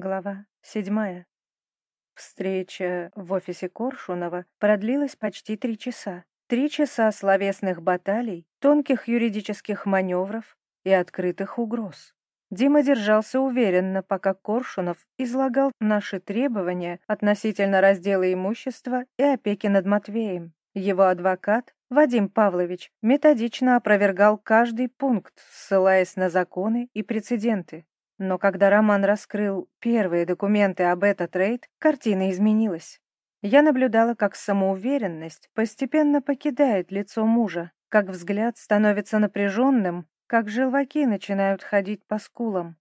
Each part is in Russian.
Глава седьмая. Встреча в офисе Коршунова продлилась почти три часа. Три часа словесных баталий, тонких юридических маневров и открытых угроз. Дима держался уверенно, пока Коршунов излагал наши требования относительно раздела имущества и опеки над Матвеем. Его адвокат, Вадим Павлович, методично опровергал каждый пункт, ссылаясь на законы и прецеденты. Но когда Роман раскрыл первые документы об этот трейд, картина изменилась. Я наблюдала, как самоуверенность постепенно покидает лицо мужа, как взгляд становится напряженным, как желваки начинают ходить по скулам.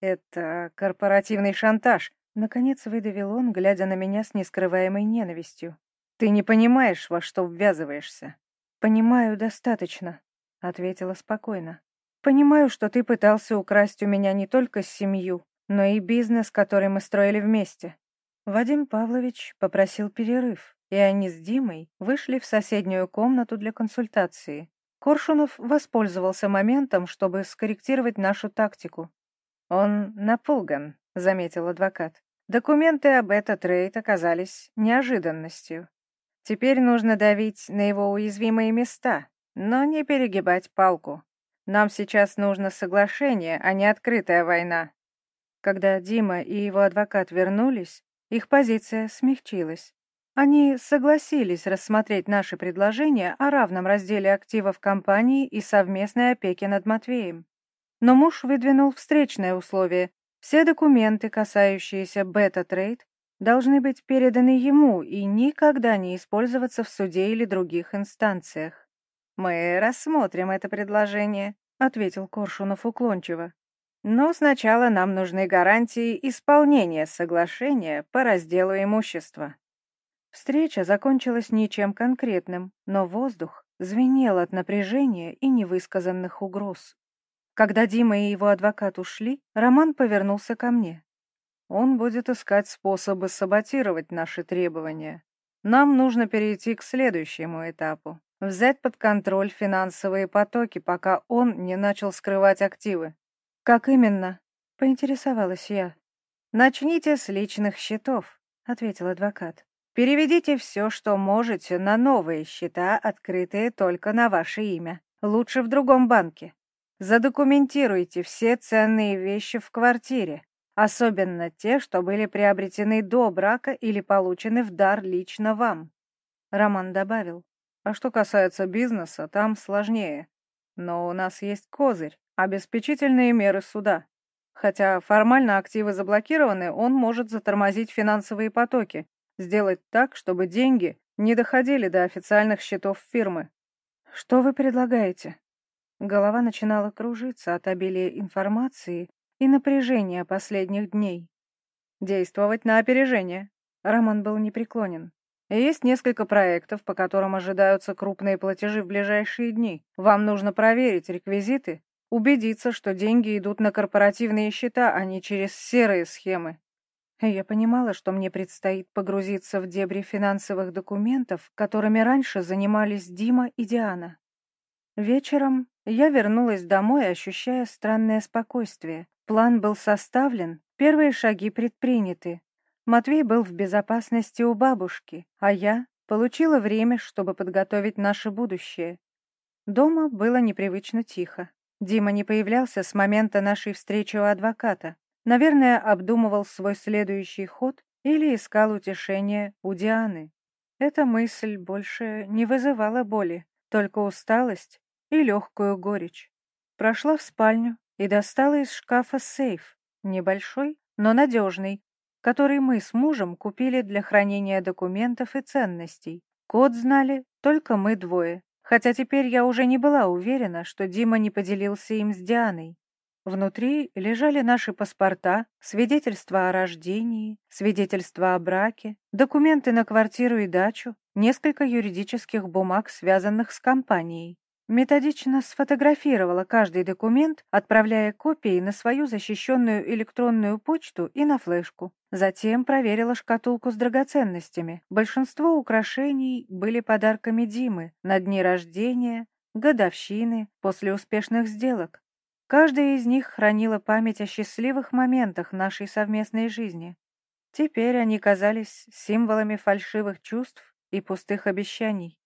«Это корпоративный шантаж», — наконец выдавил он, глядя на меня с нескрываемой ненавистью. «Ты не понимаешь, во что ввязываешься». «Понимаю достаточно», — ответила спокойно. Понимаю, что ты пытался украсть у меня не только семью, но и бизнес, который мы строили вместе. Вадим Павлович попросил перерыв, и они с Димой вышли в соседнюю комнату для консультации. Коршунов воспользовался моментом, чтобы скорректировать нашу тактику. «Он напуган», — заметил адвокат. «Документы об этот рейд оказались неожиданностью. Теперь нужно давить на его уязвимые места, но не перегибать палку. Нам сейчас нужно соглашение, а не открытая война. Когда Дима и его адвокат вернулись, их позиция смягчилась. Они согласились рассмотреть наше предложение о равном разделе активов компании и совместной опеке над Матвеем. Но муж выдвинул встречное условие. Все документы, касающиеся бета-трейд, должны быть переданы ему и никогда не использоваться в суде или других инстанциях. «Мы рассмотрим это предложение», — ответил Коршунов уклончиво. «Но сначала нам нужны гарантии исполнения соглашения по разделу имущества». Встреча закончилась ничем конкретным, но воздух звенел от напряжения и невысказанных угроз. Когда Дима и его адвокат ушли, Роман повернулся ко мне. «Он будет искать способы саботировать наши требования. Нам нужно перейти к следующему этапу взять под контроль финансовые потоки, пока он не начал скрывать активы. «Как именно?» — поинтересовалась я. «Начните с личных счетов», — ответил адвокат. «Переведите все, что можете, на новые счета, открытые только на ваше имя. Лучше в другом банке. Задокументируйте все ценные вещи в квартире, особенно те, что были приобретены до брака или получены в дар лично вам». Роман добавил. А что касается бизнеса, там сложнее. Но у нас есть козырь, обеспечительные меры суда. Хотя формально активы заблокированы, он может затормозить финансовые потоки, сделать так, чтобы деньги не доходили до официальных счетов фирмы. Что вы предлагаете? Голова начинала кружиться от обилия информации и напряжения последних дней. Действовать на опережение. Роман был непреклонен. Есть несколько проектов, по которым ожидаются крупные платежи в ближайшие дни. Вам нужно проверить реквизиты, убедиться, что деньги идут на корпоративные счета, а не через серые схемы. Я понимала, что мне предстоит погрузиться в дебри финансовых документов, которыми раньше занимались Дима и Диана. Вечером я вернулась домой, ощущая странное спокойствие. План был составлен, первые шаги предприняты, Матвей был в безопасности у бабушки, а я получила время, чтобы подготовить наше будущее. Дома было непривычно тихо. Дима не появлялся с момента нашей встречи у адвоката. Наверное, обдумывал свой следующий ход или искал утешения у Дианы. Эта мысль больше не вызывала боли, только усталость и легкую горечь. Прошла в спальню и достала из шкафа сейф, небольшой, но надежный, который мы с мужем купили для хранения документов и ценностей. Код знали только мы двое, хотя теперь я уже не была уверена, что Дима не поделился им с Дианой. Внутри лежали наши паспорта, свидетельства о рождении, свидетельства о браке, документы на квартиру и дачу, несколько юридических бумаг, связанных с компанией. Методично сфотографировала каждый документ, отправляя копии на свою защищенную электронную почту и на флешку. Затем проверила шкатулку с драгоценностями. Большинство украшений были подарками Димы на дни рождения, годовщины, после успешных сделок. Каждая из них хранила память о счастливых моментах нашей совместной жизни. Теперь они казались символами фальшивых чувств и пустых обещаний.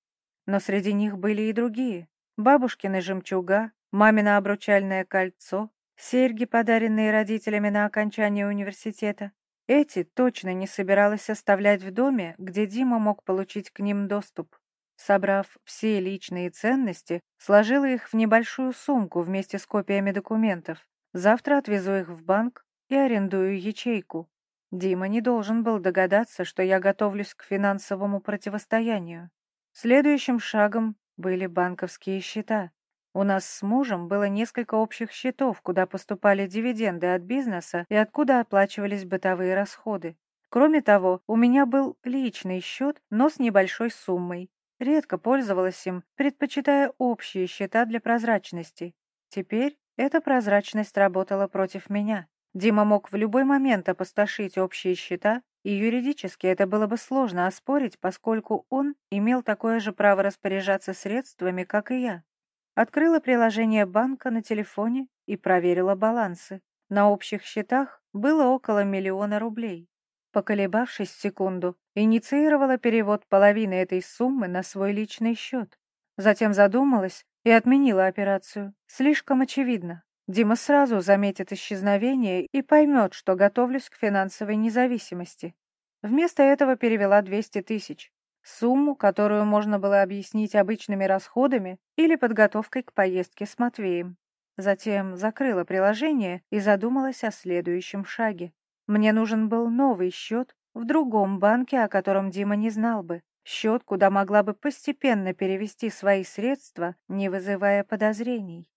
Но среди них были и другие. Бабушкины жемчуга, мамино обручальное кольцо, серьги, подаренные родителями на окончание университета. Эти точно не собиралась оставлять в доме, где Дима мог получить к ним доступ. Собрав все личные ценности, сложила их в небольшую сумку вместе с копиями документов. Завтра отвезу их в банк и арендую ячейку. Дима не должен был догадаться, что я готовлюсь к финансовому противостоянию. Следующим шагом были банковские счета. У нас с мужем было несколько общих счетов, куда поступали дивиденды от бизнеса и откуда оплачивались бытовые расходы. Кроме того, у меня был личный счет, но с небольшой суммой. Редко пользовалась им, предпочитая общие счета для прозрачности. Теперь эта прозрачность работала против меня. Дима мог в любой момент опустошить общие счета, и юридически это было бы сложно оспорить, поскольку он имел такое же право распоряжаться средствами, как и я. Открыла приложение банка на телефоне и проверила балансы. На общих счетах было около миллиона рублей. Поколебавшись секунду, инициировала перевод половины этой суммы на свой личный счет. Затем задумалась и отменила операцию. Слишком очевидно. Дима сразу заметит исчезновение и поймет, что готовлюсь к финансовой независимости. Вместо этого перевела 200 тысяч. Сумму, которую можно было объяснить обычными расходами или подготовкой к поездке с Матвеем. Затем закрыла приложение и задумалась о следующем шаге. Мне нужен был новый счет в другом банке, о котором Дима не знал бы. Счет, куда могла бы постепенно перевести свои средства, не вызывая подозрений.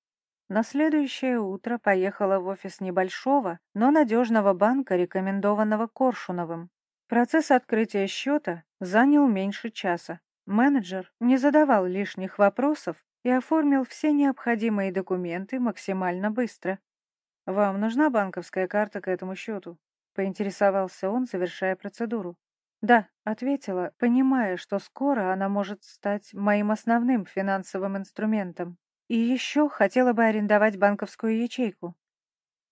На следующее утро поехала в офис небольшого, но надежного банка, рекомендованного Коршуновым. Процесс открытия счета занял меньше часа. Менеджер не задавал лишних вопросов и оформил все необходимые документы максимально быстро. «Вам нужна банковская карта к этому счету?» — поинтересовался он, завершая процедуру. «Да», — ответила, понимая, что скоро она может стать моим основным финансовым инструментом. И еще хотела бы арендовать банковскую ячейку.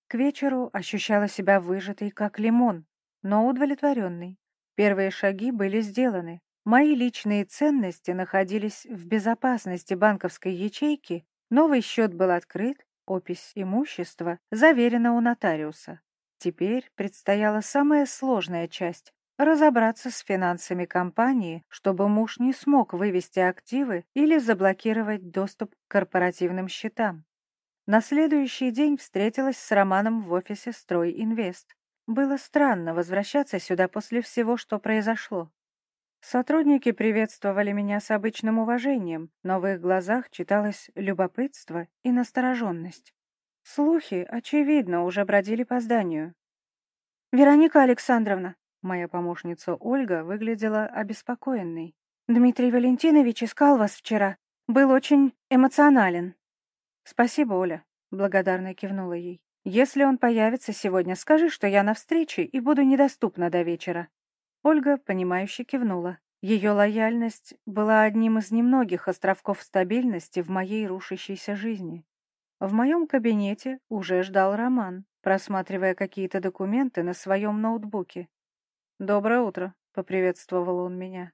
К вечеру ощущала себя выжатой, как лимон, но удовлетворенной. Первые шаги были сделаны. Мои личные ценности находились в безопасности банковской ячейки, новый счет был открыт, опись имущества заверена у нотариуса. Теперь предстояла самая сложная часть разобраться с финансами компании, чтобы муж не смог вывести активы или заблокировать доступ к корпоративным счетам. На следующий день встретилась с Романом в офисе «Стройинвест». Было странно возвращаться сюда после всего, что произошло. Сотрудники приветствовали меня с обычным уважением, но в их глазах читалось любопытство и настороженность. Слухи, очевидно, уже бродили по зданию. «Вероника Александровна, Моя помощница Ольга выглядела обеспокоенной. «Дмитрий Валентинович искал вас вчера. Был очень эмоционален». «Спасибо, Оля», — благодарно кивнула ей. «Если он появится сегодня, скажи, что я на встрече и буду недоступна до вечера». Ольга, понимающе кивнула. Ее лояльность была одним из немногих островков стабильности в моей рушащейся жизни. В моем кабинете уже ждал Роман, просматривая какие-то документы на своем ноутбуке. «Доброе утро», — поприветствовал он меня.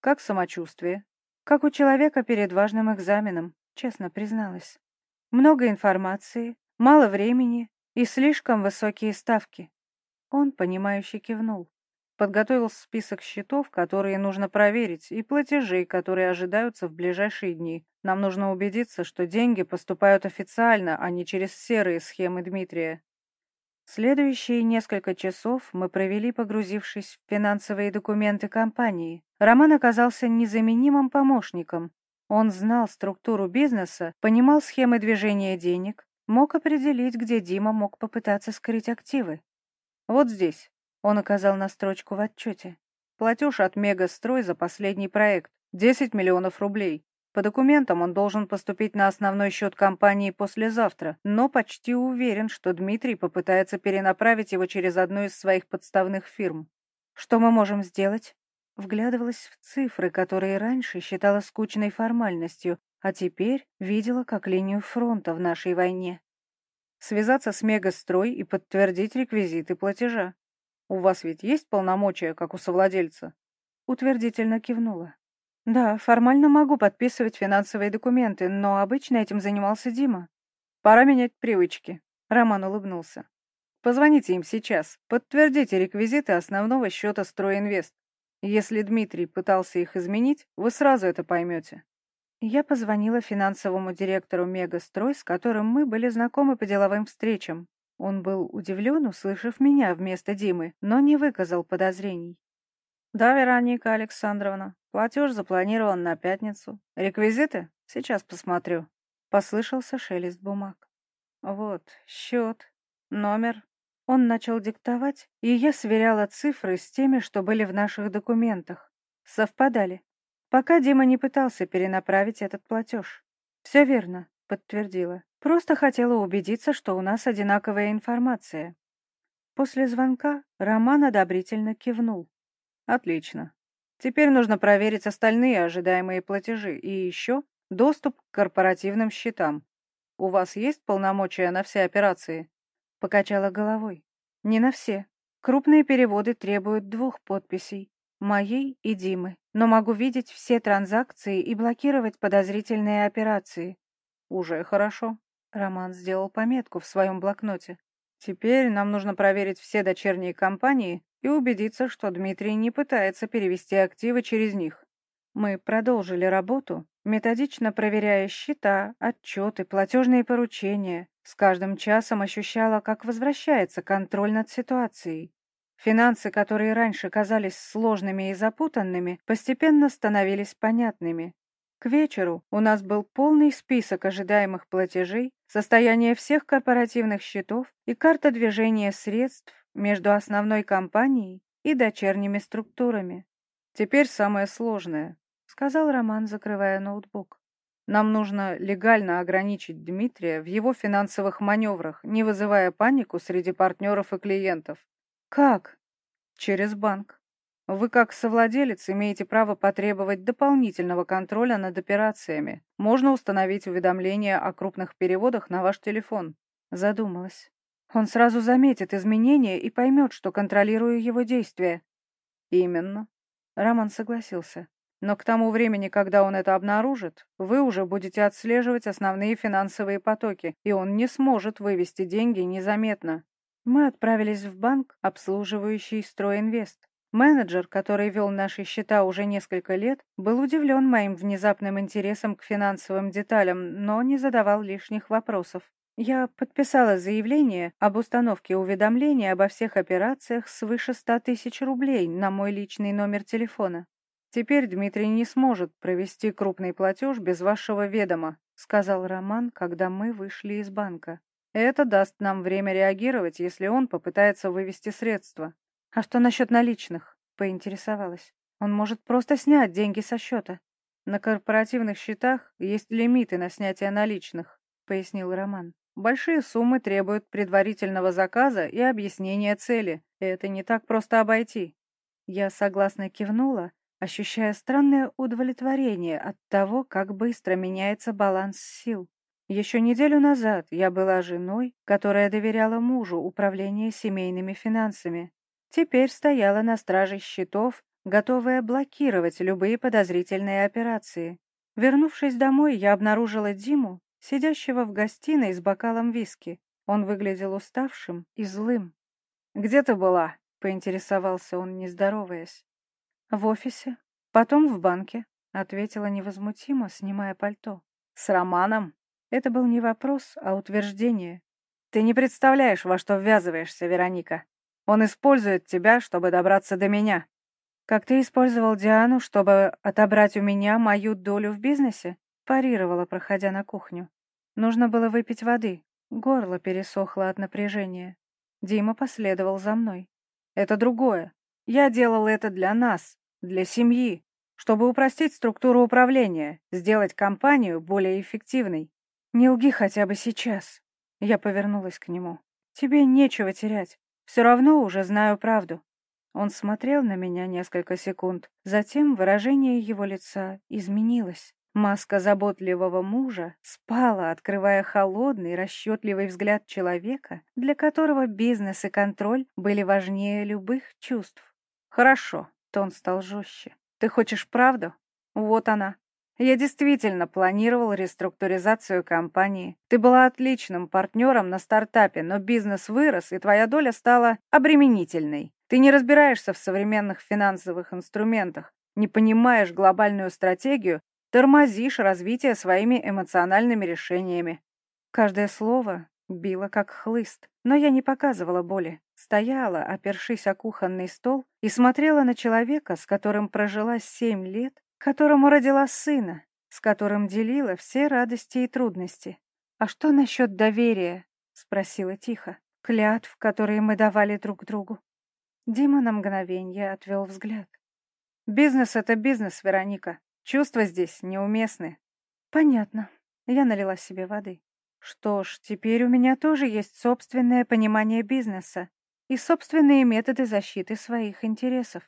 «Как самочувствие?» «Как у человека перед важным экзаменом», — честно призналась. «Много информации, мало времени и слишком высокие ставки». Он, понимающе кивнул. Подготовил список счетов, которые нужно проверить, и платежей, которые ожидаются в ближайшие дни. Нам нужно убедиться, что деньги поступают официально, а не через серые схемы Дмитрия. Следующие несколько часов мы провели, погрузившись в финансовые документы компании. Роман оказался незаменимым помощником. Он знал структуру бизнеса, понимал схемы движения денег, мог определить, где Дима мог попытаться скрыть активы. «Вот здесь», — он указал на строчку в отчете. «Платеж от Мегастрой за последний проект. 10 миллионов рублей. По документам он должен поступить на основной счет компании послезавтра, но почти уверен, что Дмитрий попытается перенаправить его через одну из своих подставных фирм. Что мы можем сделать? Вглядывалась в цифры, которые раньше считала скучной формальностью, а теперь видела как линию фронта в нашей войне. связаться с Мегастрой и подтвердить реквизиты платежа. У вас ведь есть полномочия, как у совладельца?» Утвердительно кивнула. «Да, формально могу подписывать финансовые документы, но обычно этим занимался Дима». «Пора менять привычки», — Роман улыбнулся. «Позвоните им сейчас, подтвердите реквизиты основного счета «Стройинвест». Если Дмитрий пытался их изменить, вы сразу это поймете». Я позвонила финансовому директору «Мегастрой», с которым мы были знакомы по деловым встречам. Он был удивлен, услышав меня вместо Димы, но не выказал подозрений. «Да, Вероника Александровна, платеж запланирован на пятницу. Реквизиты? Сейчас посмотрю». Послышался шелест бумаг. «Вот, счет, номер». Он начал диктовать, и я сверяла цифры с теми, что были в наших документах. Совпадали. Пока Дима не пытался перенаправить этот платеж. «Все верно», — подтвердила. «Просто хотела убедиться, что у нас одинаковая информация». После звонка Роман одобрительно кивнул. Отлично. Теперь нужно проверить остальные ожидаемые платежи и еще доступ к корпоративным счетам. У вас есть полномочия на все операции? Покачала головой. Не на все. Крупные переводы требуют двух подписей. Моей и Димы. Но могу видеть все транзакции и блокировать подозрительные операции. Уже хорошо. Роман сделал пометку в своем блокноте. Теперь нам нужно проверить все дочерние компании и убедиться, что Дмитрий не пытается перевести активы через них. Мы продолжили работу, методично проверяя счета, отчеты, платежные поручения. С каждым часом ощущала, как возвращается контроль над ситуацией. Финансы, которые раньше казались сложными и запутанными, постепенно становились понятными. К вечеру у нас был полный список ожидаемых платежей, состояние всех корпоративных счетов и карта движения средств между основной компанией и дочерними структурами. «Теперь самое сложное», — сказал Роман, закрывая ноутбук. «Нам нужно легально ограничить Дмитрия в его финансовых маневрах, не вызывая панику среди партнеров и клиентов». «Как?» «Через банк. Вы, как совладелец, имеете право потребовать дополнительного контроля над операциями. Можно установить уведомления о крупных переводах на ваш телефон». Задумалась. Он сразу заметит изменения и поймет, что контролирую его действия. Именно. Роман согласился. Но к тому времени, когда он это обнаружит, вы уже будете отслеживать основные финансовые потоки, и он не сможет вывести деньги незаметно. Мы отправились в банк, обслуживающий Стройинвест. Менеджер, который вел наши счета уже несколько лет, был удивлен моим внезапным интересом к финансовым деталям, но не задавал лишних вопросов. Я подписала заявление об установке уведомления обо всех операциях свыше ста тысяч рублей на мой личный номер телефона. «Теперь Дмитрий не сможет провести крупный платеж без вашего ведома», сказал Роман, когда мы вышли из банка. «Это даст нам время реагировать, если он попытается вывести средства». «А что насчет наличных?» — поинтересовалась. «Он может просто снять деньги со счета». «На корпоративных счетах есть лимиты на снятие наличных», — пояснил Роман. Большие суммы требуют предварительного заказа и объяснения цели. Это не так просто обойти. Я согласно кивнула, ощущая странное удовлетворение от того, как быстро меняется баланс сил. Еще неделю назад я была женой, которая доверяла мужу управление семейными финансами. Теперь стояла на страже счетов, готовая блокировать любые подозрительные операции. Вернувшись домой, я обнаружила Диму, сидящего в гостиной с бокалом виски. Он выглядел уставшим и злым. «Где ты была?» — поинтересовался он, не здороваясь. «В офисе. Потом в банке», — ответила невозмутимо, снимая пальто. «С Романом?» Это был не вопрос, а утверждение. «Ты не представляешь, во что ввязываешься, Вероника. Он использует тебя, чтобы добраться до меня». «Как ты использовал Диану, чтобы отобрать у меня мою долю в бизнесе?» Парировала, проходя на кухню. Нужно было выпить воды. Горло пересохло от напряжения. Дима последовал за мной. «Это другое. Я делал это для нас, для семьи, чтобы упростить структуру управления, сделать компанию более эффективной. Не лги хотя бы сейчас». Я повернулась к нему. «Тебе нечего терять. Все равно уже знаю правду». Он смотрел на меня несколько секунд, затем выражение его лица изменилось. Маска заботливого мужа спала, открывая холодный, расчетливый взгляд человека, для которого бизнес и контроль были важнее любых чувств. «Хорошо», — тон стал жестче. «Ты хочешь правду? Вот она. Я действительно планировал реструктуризацию компании. Ты была отличным партнером на стартапе, но бизнес вырос, и твоя доля стала обременительной. Ты не разбираешься в современных финансовых инструментах, не понимаешь глобальную стратегию Тормозишь развитие своими эмоциональными решениями. Каждое слово било как хлыст, но я не показывала боли. Стояла, опершись о кухонный стол, и смотрела на человека, с которым прожила семь лет, которому родила сына, с которым делила все радости и трудности. «А что насчет доверия?» — спросила тихо. «Клятв, которые мы давали друг другу». Дима на мгновение отвел взгляд. «Бизнес — это бизнес, Вероника. Чувства здесь неуместны. Понятно. Я налила себе воды. Что ж, теперь у меня тоже есть собственное понимание бизнеса и собственные методы защиты своих интересов.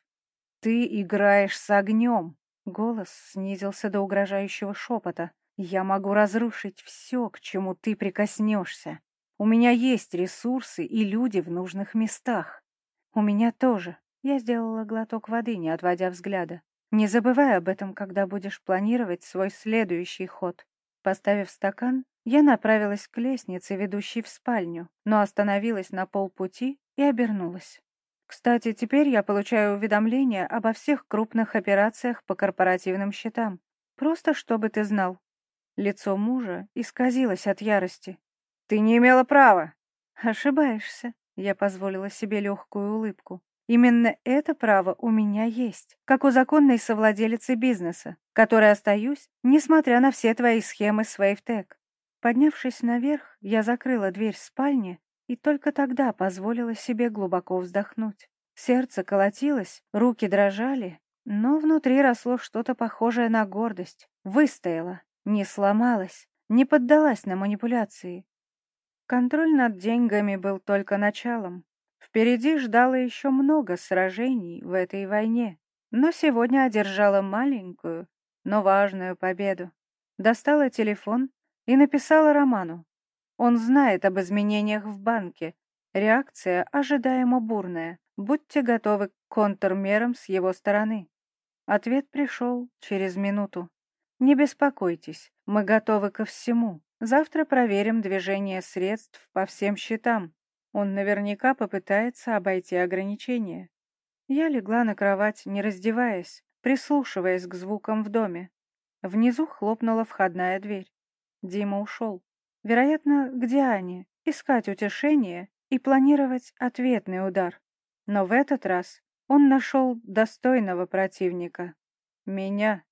Ты играешь с огнем. Голос снизился до угрожающего шепота. Я могу разрушить все, к чему ты прикоснешься. У меня есть ресурсы и люди в нужных местах. У меня тоже. Я сделала глоток воды, не отводя взгляда. Не забывай об этом, когда будешь планировать свой следующий ход. Поставив стакан, я направилась к лестнице, ведущей в спальню, но остановилась на полпути и обернулась. Кстати, теперь я получаю уведомления обо всех крупных операциях по корпоративным счетам. Просто чтобы ты знал. Лицо мужа исказилось от ярости. «Ты не имела права!» «Ошибаешься», — я позволила себе легкую улыбку. Именно это право у меня есть, как у законной совладелицы бизнеса, которой остаюсь, несмотря на все твои схемы Свейвтек. Поднявшись наверх, я закрыла дверь спальни и только тогда позволила себе глубоко вздохнуть. Сердце колотилось, руки дрожали, но внутри росло что-то похожее на гордость. Выстояла, не сломалась, не поддалась на манипуляции. Контроль над деньгами был только началом. Впереди ждало еще много сражений в этой войне, но сегодня одержала маленькую, но важную победу. Достала телефон и написала Роману. Он знает об изменениях в банке. Реакция ожидаемо бурная. Будьте готовы к контрмерам с его стороны. Ответ пришел через минуту. Не беспокойтесь, мы готовы ко всему. Завтра проверим движение средств по всем счетам. Он наверняка попытается обойти ограничения. Я легла на кровать, не раздеваясь, прислушиваясь к звукам в доме. Внизу хлопнула входная дверь. Дима ушел. Вероятно, к Диане, искать утешение и планировать ответный удар. Но в этот раз он нашел достойного противника. Меня.